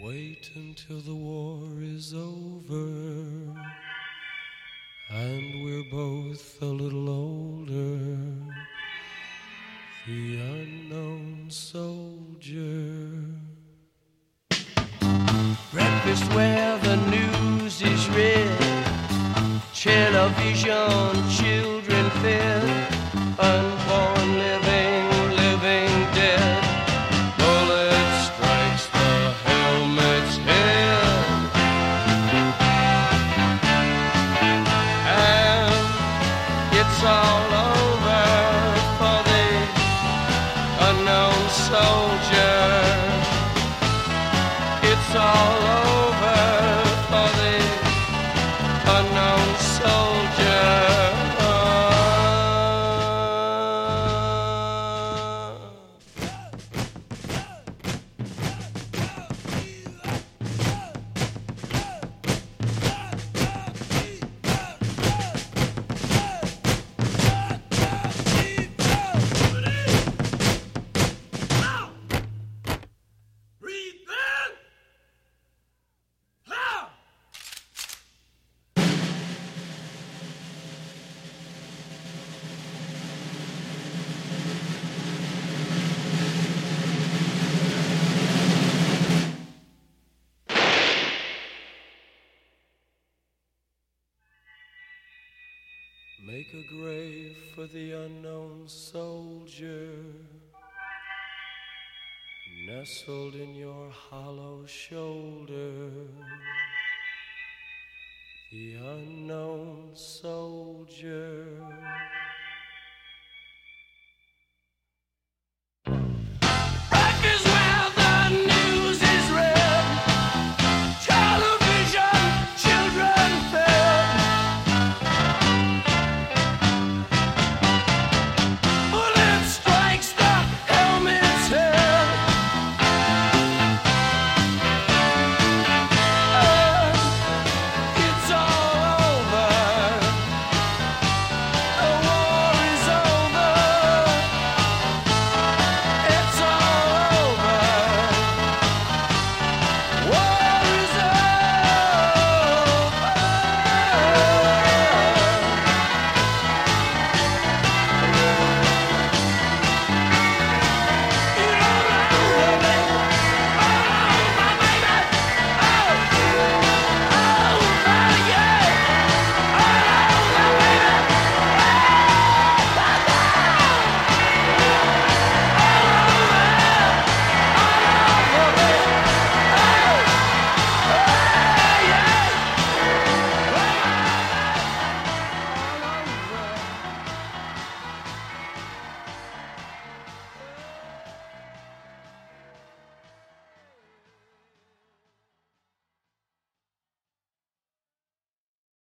Wait until the war is over and we're both a little older. The unknown soldier. Breakfast where the news is read, television, Make a grave for the unknown soldier, nestled in your hollow shoulder. The unknown soldier.